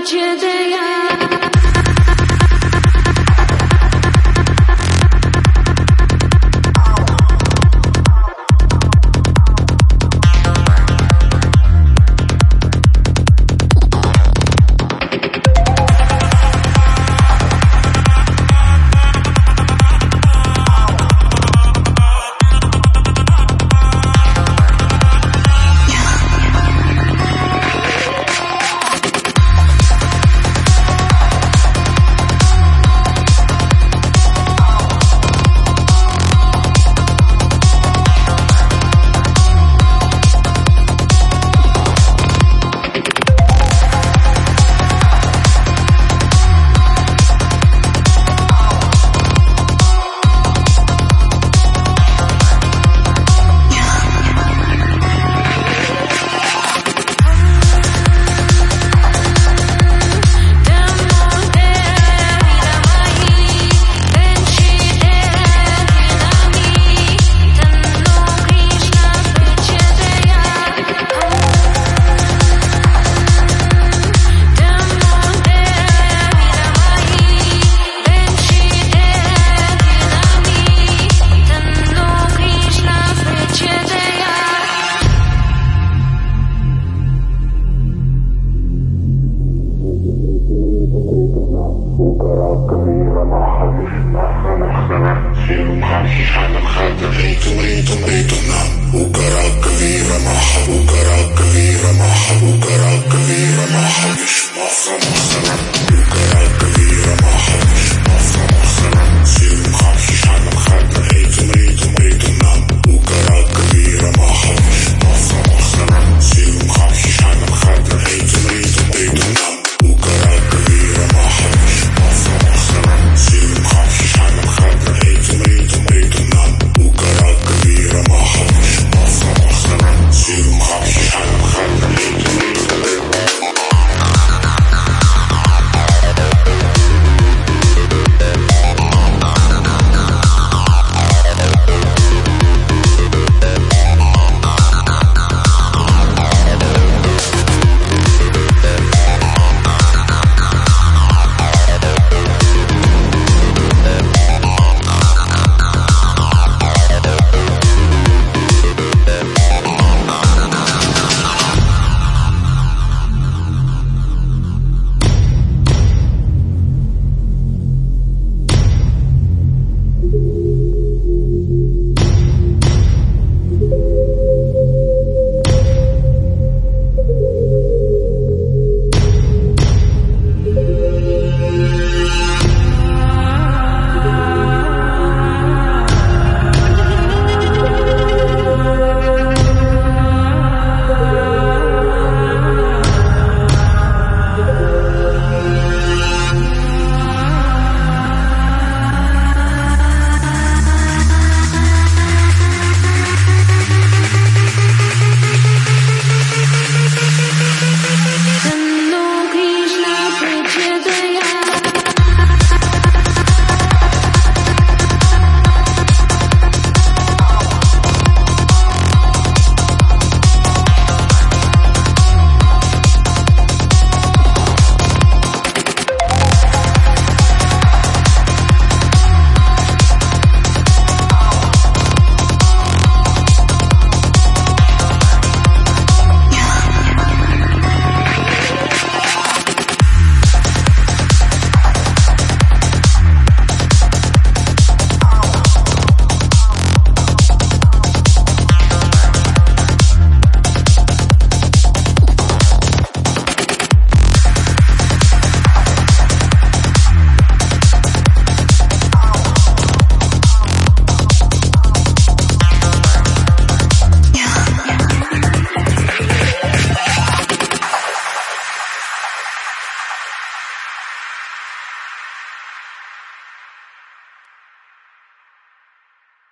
मुझ दया Ukara kavira maha, ukara kavira maha.